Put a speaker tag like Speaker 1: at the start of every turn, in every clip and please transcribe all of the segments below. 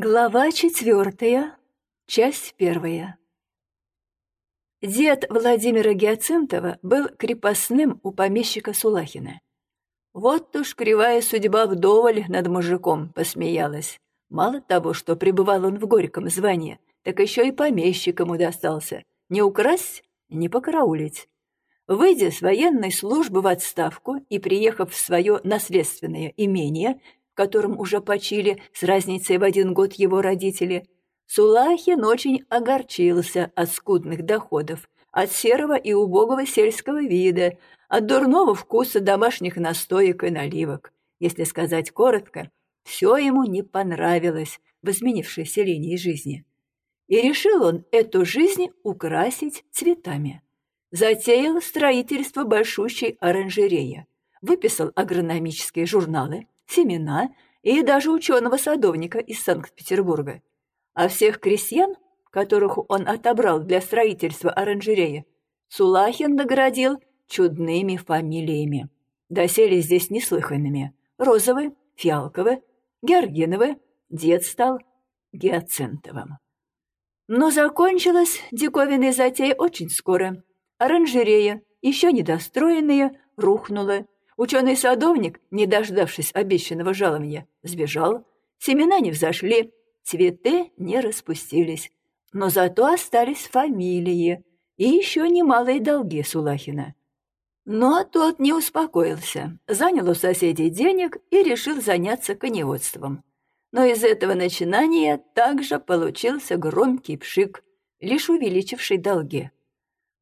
Speaker 1: Глава четвертая, часть первая. Дед Владимира Гиацинтова был крепостным у помещика Сулахина. Вот уж кривая судьба вдоволь над мужиком посмеялась. Мало того, что пребывал он в горьком звании, так еще и помещиком достался. Не украсть, не покараулить. Выйдя с военной службы в отставку и приехав в свое наследственное имение, которым уже почили с разницей в один год его родители, Сулахин очень огорчился от скудных доходов, от серого и убогого сельского вида, от дурного вкуса домашних настоек и наливок. Если сказать коротко, все ему не понравилось в изменившейся линии жизни. И решил он эту жизнь украсить цветами. Затеял строительство большущей оранжереи, выписал агрономические журналы, семена и даже ученого-садовника из Санкт-Петербурга. А всех крестьян, которых он отобрал для строительства оранжереи, Сулахин наградил чудными фамилиями. Досели здесь неслыханными. Розовы, Фиалковы, Георгиновы, дед стал Гиацинтовым. Но закончилась диковинная затея очень скоро. Оранжерея, еще недостроенная, рухнула, Ученый-садовник, не дождавшись обещанного жалования, сбежал. Семена не взошли, цветы не распустились. Но зато остались фамилии и еще немалые долги Сулахина. Но тот не успокоился, занял у соседей денег и решил заняться коневодством. Но из этого начинания также получился громкий пшик, лишь увеличивший долги.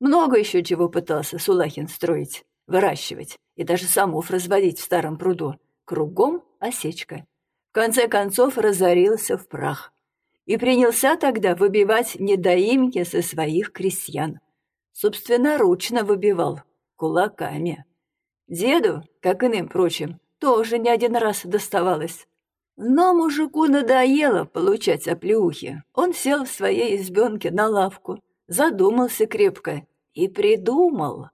Speaker 1: Много еще чего пытался Сулахин строить, выращивать, и даже самов разводить в старом пруду. Кругом осечка. В конце концов разорился в прах. И принялся тогда выбивать недоимки со своих крестьян. Собственноручно выбивал, кулаками. Деду, как иным прочим, тоже не один раз доставалось. Но мужику надоело получать оплеухи. Он сел в своей избенке на лавку, задумался крепко и придумал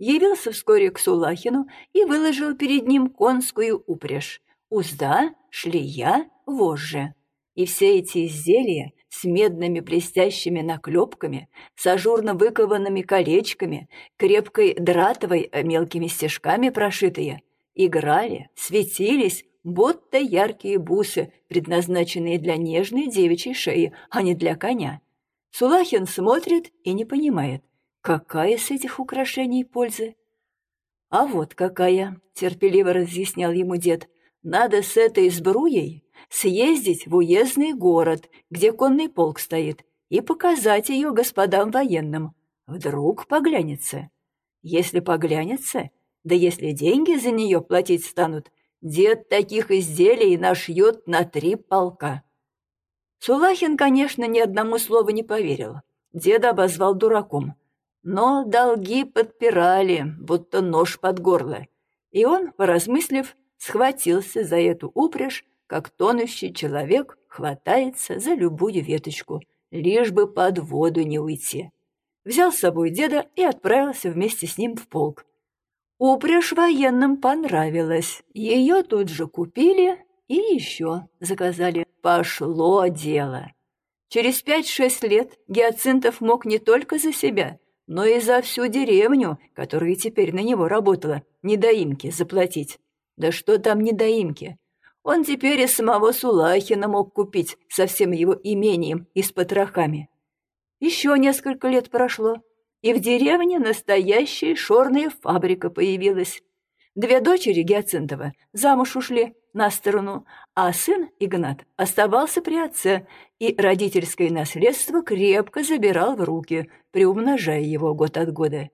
Speaker 1: явился вскоре к Сулахину и выложил перед ним конскую упряжь, узда, шлея, вожжи. И все эти изделия с медными блестящими наклепками, с ажурно выкованными колечками, крепкой дратовой э, мелкими стежками прошитые, играли, светились, будто яркие бусы, предназначенные для нежной девичьей шеи, а не для коня. Сулахин смотрит и не понимает, Какая с этих украшений польза? А вот какая, терпеливо разъяснял ему дед. Надо с этой сбруей съездить в уездный город, где конный полк стоит, и показать ее господам военным. Вдруг поглянется. Если поглянется, да если деньги за нее платить станут, дед таких изделий нашьет на три полка. Сулахин, конечно, ни одному слову не поверил. Деда обозвал дураком. Но долги подпирали, будто нож под горло, и он, поразмыслив, схватился за эту упряжь, как тонущий человек хватается за любую веточку, лишь бы под воду не уйти. Взял с собой деда и отправился вместе с ним в полк. Упряжь военным понравилась, ее тут же купили и еще заказали. Пошло дело. Через пять-шесть лет Гиацинтов мог не только за себя — но и за всю деревню, которая теперь на него работала, недоимки заплатить. Да что там недоимки? Он теперь и самого Сулахина мог купить со всем его имением и с потрохами. Еще несколько лет прошло, и в деревне настоящая шорная фабрика появилась. Две дочери Гиацинтова замуж ушли на сторону, а сын Игнат оставался при отце и родительское наследство крепко забирал в руки, приумножая его год от года.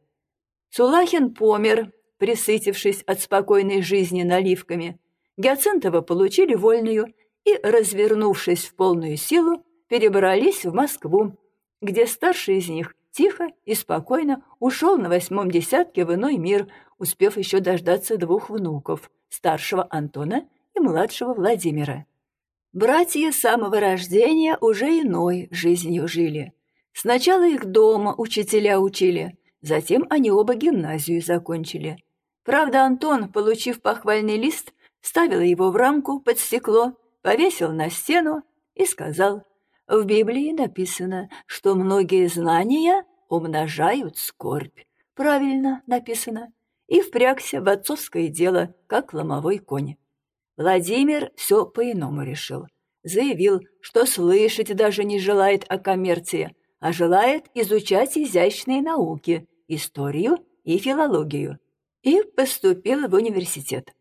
Speaker 1: Сулахин помер, присытившись от спокойной жизни наливками. Гиацинтова получили вольную и, развернувшись в полную силу, перебрались в Москву, где старший из них тихо и спокойно ушел на восьмом десятке в иной мир, успев еще дождаться двух внуков, старшего Антона и младшего Владимира. Братья с самого рождения уже иной жизнью жили. Сначала их дома учителя учили, затем они оба гимназию закончили. Правда, Антон, получив похвальный лист, ставил его в рамку под стекло, повесил на стену и сказал, «В Библии написано, что многие знания умножают скорбь. Правильно написано. И впрягся в отцовское дело, как ломовой конь. Владимир все по-иному решил. Заявил, что слышать даже не желает о коммерции, а желает изучать изящные науки, историю и филологию. И поступил в университет.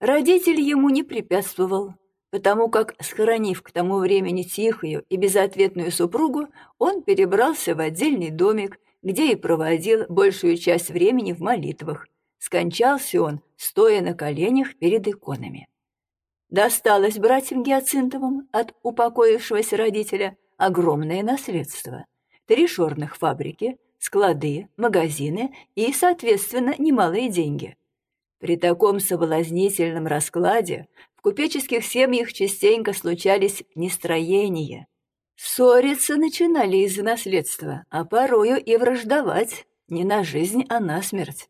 Speaker 1: Родитель ему не препятствовал, потому как, схоронив к тому времени тихую и безответную супругу, он перебрался в отдельный домик, где и проводил большую часть времени в молитвах. Скончался он, стоя на коленях перед иконами. Досталось братьям Гиацинтовым от упокоившегося родителя огромное наследство. Три шорных фабрики, склады, магазины и, соответственно, немалые деньги. При таком соблазнительном раскладе в купеческих семьях частенько случались нестроения. Ссориться начинали из-за наследства, а порою и враждовать, не на жизнь, а на смерть.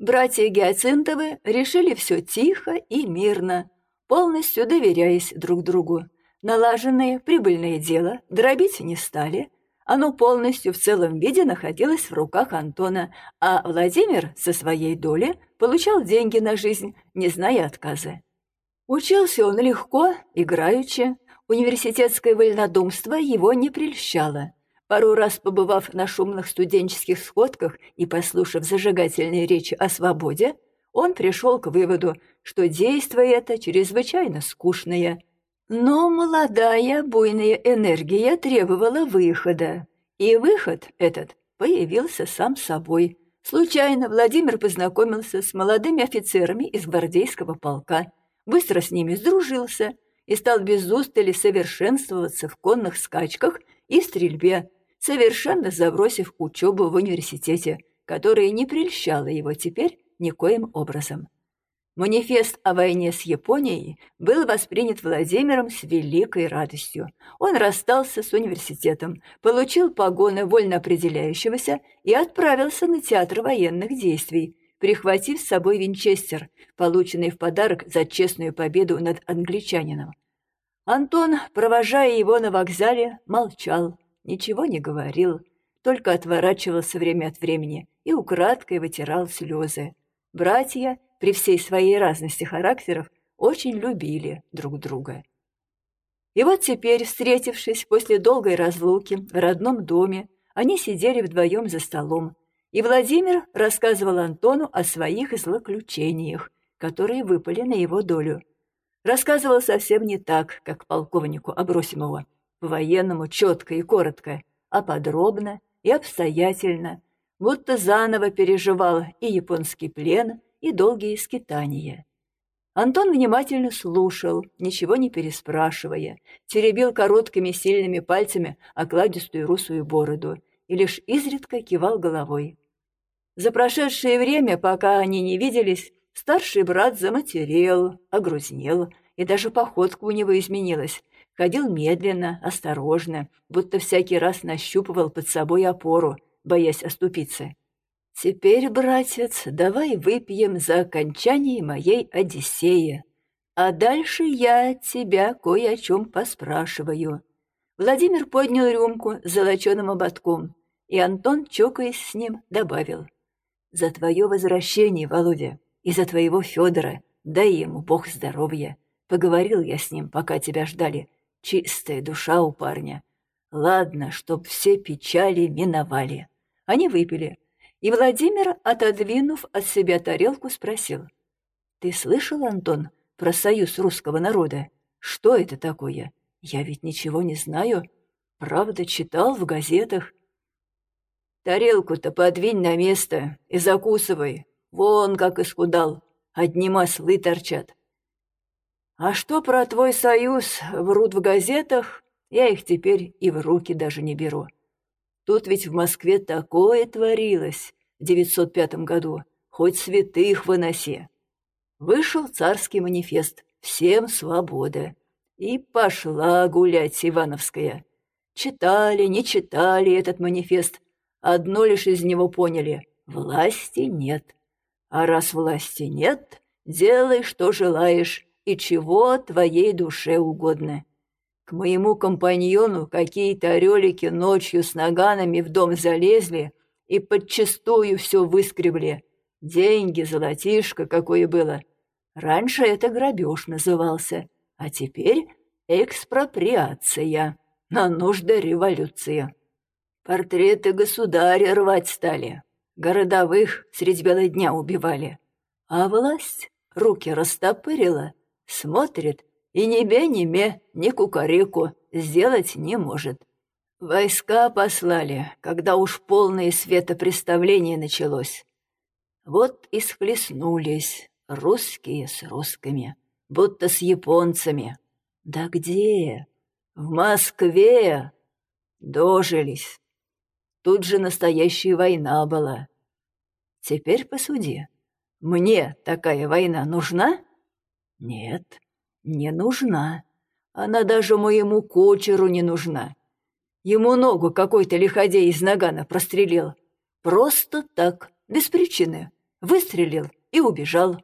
Speaker 1: Братья Гиацинтовы решили все тихо и мирно, полностью доверяясь друг другу. Налаженное прибыльное дело дробить не стали, оно полностью в целом виде находилось в руках Антона, а Владимир со своей доли получал деньги на жизнь, не зная отказа. Учился он легко, играючи, университетское вольнодумство его не прельщало. Пару раз побывав на шумных студенческих сходках и послушав зажигательные речи о свободе, он пришел к выводу, что действие это чрезвычайно скучное – но молодая буйная энергия требовала выхода, и выход этот появился сам собой. Случайно Владимир познакомился с молодыми офицерами из гвардейского полка, быстро с ними сдружился и стал без устали совершенствоваться в конных скачках и стрельбе, совершенно забросив учебу в университете, которая не прельщала его теперь никоим образом. Манифест о войне с Японией был воспринят Владимиром с великой радостью. Он расстался с университетом, получил погоны вольно определяющегося и отправился на театр военных действий, прихватив с собой винчестер, полученный в подарок за честную победу над англичанином. Антон, провожая его на вокзале, молчал, ничего не говорил, только отворачивался время от времени и украдкой вытирал слезы. Братья — при всей своей разности характеров очень любили друг друга. И вот теперь, встретившись после долгой разлуки в родном доме, они сидели вдвоем за столом, и Владимир рассказывал Антону о своих злоключениях, которые выпали на его долю. Рассказывал совсем не так, как полковнику Абросимову, по-военному четко и коротко, а подробно и обстоятельно, будто заново переживал и японский плен, и долгие скитания. Антон внимательно слушал, ничего не переспрашивая, теребил короткими сильными пальцами окладистую русую бороду и лишь изредка кивал головой. За прошедшее время, пока они не виделись, старший брат заматерел, огрузнел, и даже походка у него изменилась. Ходил медленно, осторожно, будто всякий раз нащупывал под собой опору, боясь оступиться. «Теперь, братец, давай выпьем за окончание моей Одиссеи, а дальше я тебя кое о чем поспрашиваю». Владимир поднял рюмку с золоченым ободком, и Антон, чокаясь с ним, добавил. «За твое возвращение, Володя, и за твоего Федора, дай ему Бог здоровья. Поговорил я с ним, пока тебя ждали. Чистая душа у парня. Ладно, чтоб все печали миновали». Они выпили, и Владимир, отодвинув от себя тарелку, спросил. «Ты слышал, Антон, про союз русского народа? Что это такое? Я ведь ничего не знаю. Правда, читал в газетах». «Тарелку-то подвинь на место и закусывай. Вон как исхудал. Одни маслы торчат». «А что про твой союз врут в газетах, я их теперь и в руки даже не беру». Тут ведь в Москве такое творилось в 905 году, хоть святых выноси. Вышел царский манифест «Всем свобода». И пошла гулять Ивановская. Читали, не читали этот манифест. Одно лишь из него поняли — власти нет. А раз власти нет, делай, что желаешь, и чего твоей душе угодно. К моему компаньону какие-то орелики ночью с наганами в дом залезли и подчистую все выскребли. Деньги, золотишко какое было. Раньше это грабеж назывался, а теперь экспроприация на нужды революции. Портреты государя рвать стали, городовых средь бела дня убивали. А власть руки растопырила, смотрит и ни бе, ни ме, ни кукареку сделать не может. Войска послали, когда уж полное светопреставление началось. Вот и схлестнулись русские с русскими, будто с японцами. Да где? В Москве! Дожились. Тут же настоящая война была. Теперь посуди. Мне такая война нужна? Нет, не нужна. Она даже моему кочеру не нужна. Ему ногу какой-то лиходей из нагана прострелил. Просто так, без причины. Выстрелил и убежал.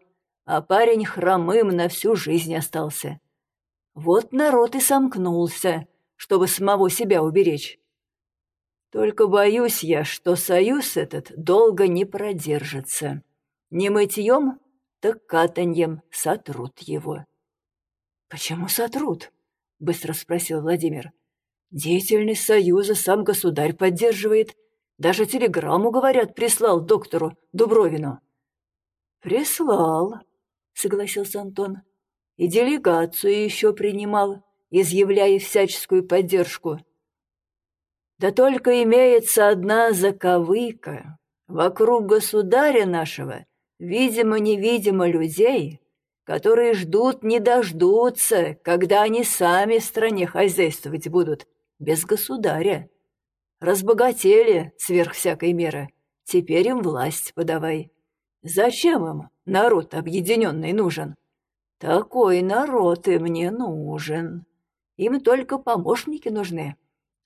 Speaker 1: А парень хромым на всю жизнь остался. Вот народ и сомкнулся, чтобы самого себя уберечь. Только боюсь я, что союз этот долго не продержится. Не мытьем, так катаньем сотрут его. «Почему сотрут?» — быстро спросил Владимир. «Деятельность Союза сам государь поддерживает. Даже телеграмму, говорят, прислал доктору Дубровину». «Прислал», — согласился Антон. «И делегацию еще принимал, изъявляя всяческую поддержку. Да только имеется одна заковыка. Вокруг государя нашего, видимо-невидимо людей, которые ждут не дождутся, когда они сами в стране хозяйствовать будут, без государя. Разбогатели сверх всякой меры, теперь им власть подавай. Зачем им народ объединенный нужен? Такой народ и мне нужен. Им только помощники нужны,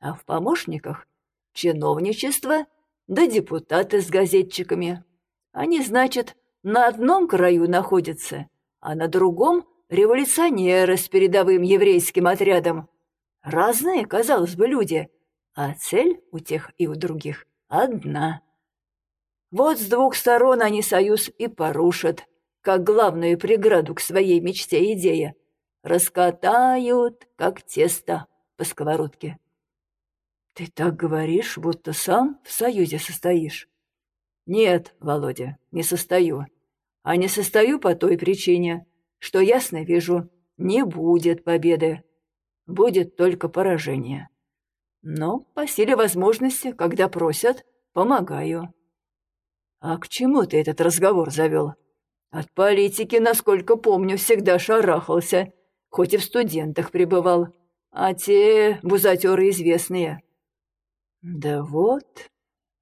Speaker 1: а в помощниках чиновничество да депутаты с газетчиками. Они, значит, на одном краю находятся — а на другом — революционеры с передовым еврейским отрядом. Разные, казалось бы, люди, а цель у тех и у других одна. Вот с двух сторон они союз и порушат, как главную преграду к своей мечте и идее. Раскатают, как тесто по сковородке. Ты так говоришь, будто сам в союзе состоишь. Нет, Володя, не состою а не состою по той причине, что ясно вижу, не будет победы, будет только поражение. Но по силе возможности, когда просят, помогаю. А к чему ты этот разговор завел? От политики, насколько помню, всегда шарахался, хоть и в студентах пребывал, а те бузатеры известные. Да вот,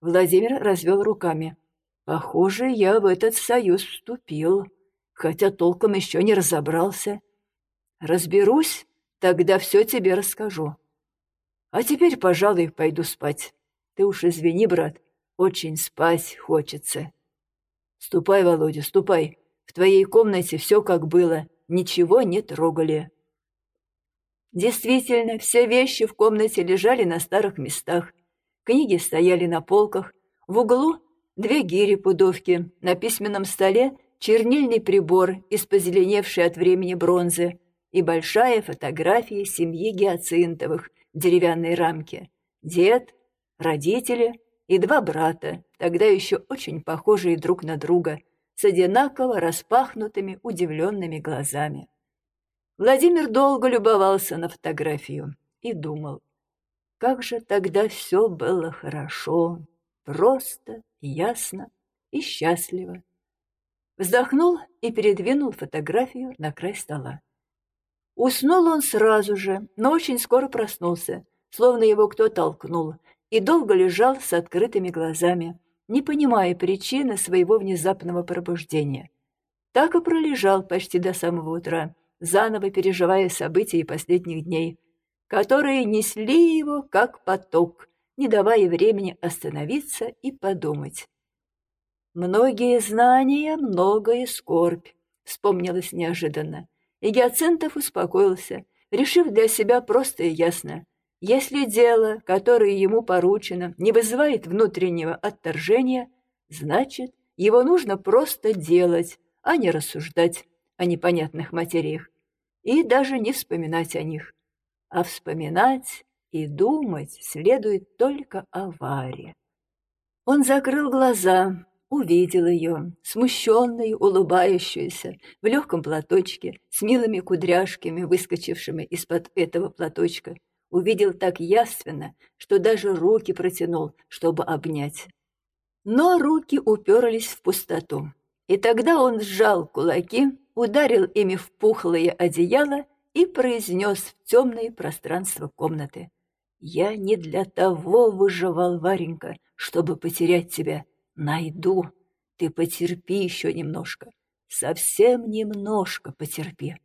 Speaker 1: Владимир развел руками. Похоже, я в этот союз вступил, хотя толком еще не разобрался. Разберусь, тогда все тебе расскажу. А теперь, пожалуй, пойду спать. Ты уж извини, брат, очень спать хочется. Ступай, Володя, ступай. В твоей комнате все как было, ничего не трогали. Действительно, все вещи в комнате лежали на старых местах. Книги стояли на полках. В углу две гири-пудовки, на письменном столе чернильный прибор из позеленевшей от времени бронзы и большая фотография семьи Гиацинтовых в деревянной рамке. Дед, родители и два брата, тогда еще очень похожие друг на друга, с одинаково распахнутыми удивленными глазами. Владимир долго любовался на фотографию и думал, как же тогда все было хорошо, просто, ясно и счастливо. Вздохнул и передвинул фотографию на край стола. Уснул он сразу же, но очень скоро проснулся, словно его кто толкнул, и долго лежал с открытыми глазами, не понимая причины своего внезапного пробуждения. Так и пролежал почти до самого утра, заново переживая события последних дней, которые несли его как поток, не давая времени остановиться и подумать. «Многие знания, многое скорбь», — вспомнилось неожиданно. И Геоцентов успокоился, решив для себя просто и ясно, если дело, которое ему поручено, не вызывает внутреннего отторжения, значит, его нужно просто делать, а не рассуждать о непонятных материях и даже не вспоминать о них. А вспоминать и думать следует только о Варе. Он закрыл глаза, увидел ее, смущенную, улыбающуюся, в легком платочке, с милыми кудряшками, выскочившими из-под этого платочка. Увидел так яственно, что даже руки протянул, чтобы обнять. Но руки уперлись в пустоту. И тогда он сжал кулаки, ударил ими в пухлое одеяло и произнес в темное пространство комнаты. «Я не для того выживал, Варенька, чтобы потерять тебя. Найду. Ты потерпи еще немножко. Совсем немножко потерпи».